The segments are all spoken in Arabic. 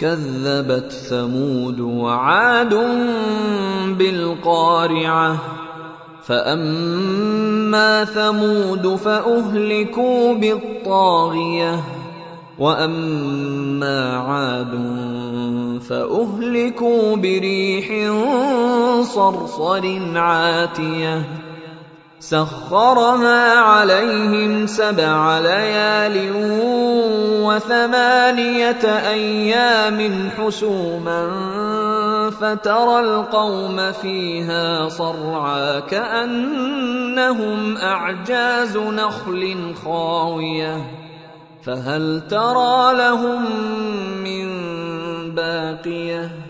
كذبت ثمود وعاد بالقارعة. فأما ثمود فأهلكوا بالطاغية. وأما عاد فأهلكوا بريح صرصر عاتية. سخرها عليهم سبع ليال وثمانية أيام حسوما فترى القوم فيها صرعى كأنهم أعجاز نخل خاوية فهل ترى لهم من باقية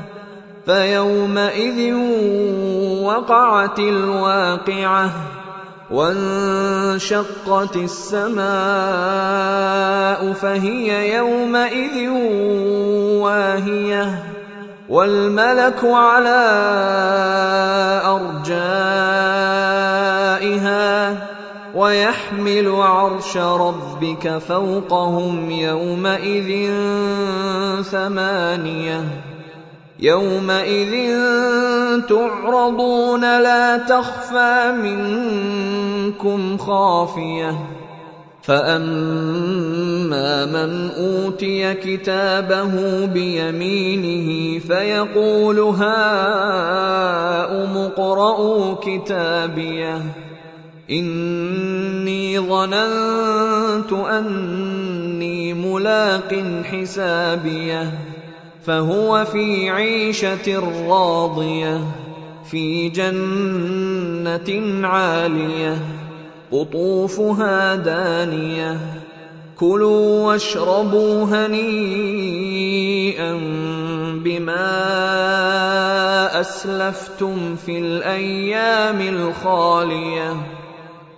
فيومئذ وقعت الواقعة وانشقت السماء فهي يومئذ واهية والملك على أرجائها ويحمل عرش ربك فوقهم يومئذ ثمانية يومئذ تعرضون لا تخفى منكم خافية. فأما من أوتي كتابه بيمينه فيقول هاؤم اقرءوا كتابيه. إني ظننت أني ملاق حسابيه. فهو في عيشة راضية في جنة عالية قطوفها دانية. كلوا واشربوا هنيئا بما أسلفتم في الأيام الخالية.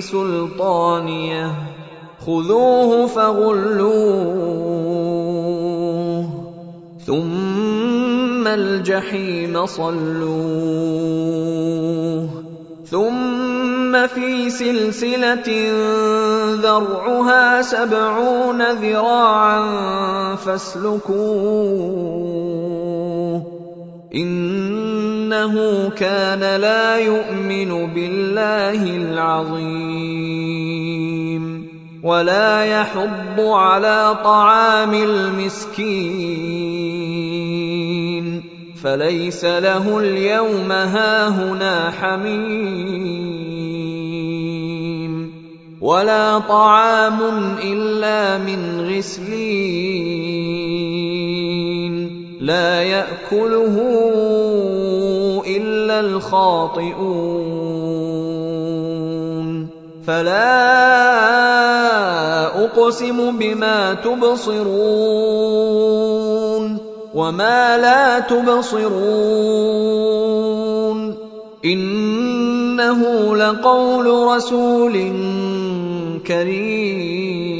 سلطانية. خذوه فغلوه. ثم الجحيم صلوه. ثم في سلسلة ذرعها سبعون ذراعا فاسلكوه. إنه كان لا يؤمن بالله العظيم ولا يحض على طعام المسكين فليس له اليوم هاهنا حميم ولا طعام إلا من غسلين لا يأكله إلا الخاطئون. فلا أقسم بما تبصرون وما لا تبصرون. إنه لقول رسول كريم.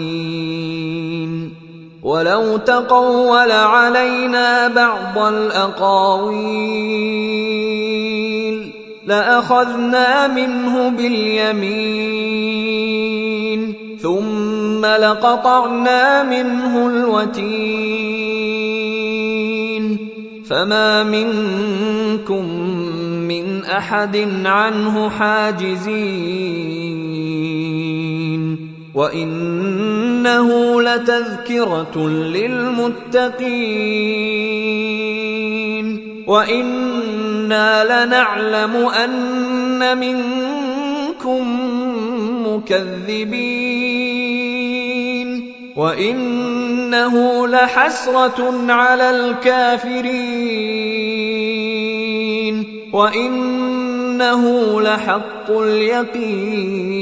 ولو تقول علينا بعض الأقاويل لأخذنا منه باليمين ثم لقطعنا منه الوتين فما منكم من أحد عنه حاجزين وانه لتذكره للمتقين وأنا لنعلم ان منكم مكذبين وانه لحسره على الكافرين وانه لحق اليقين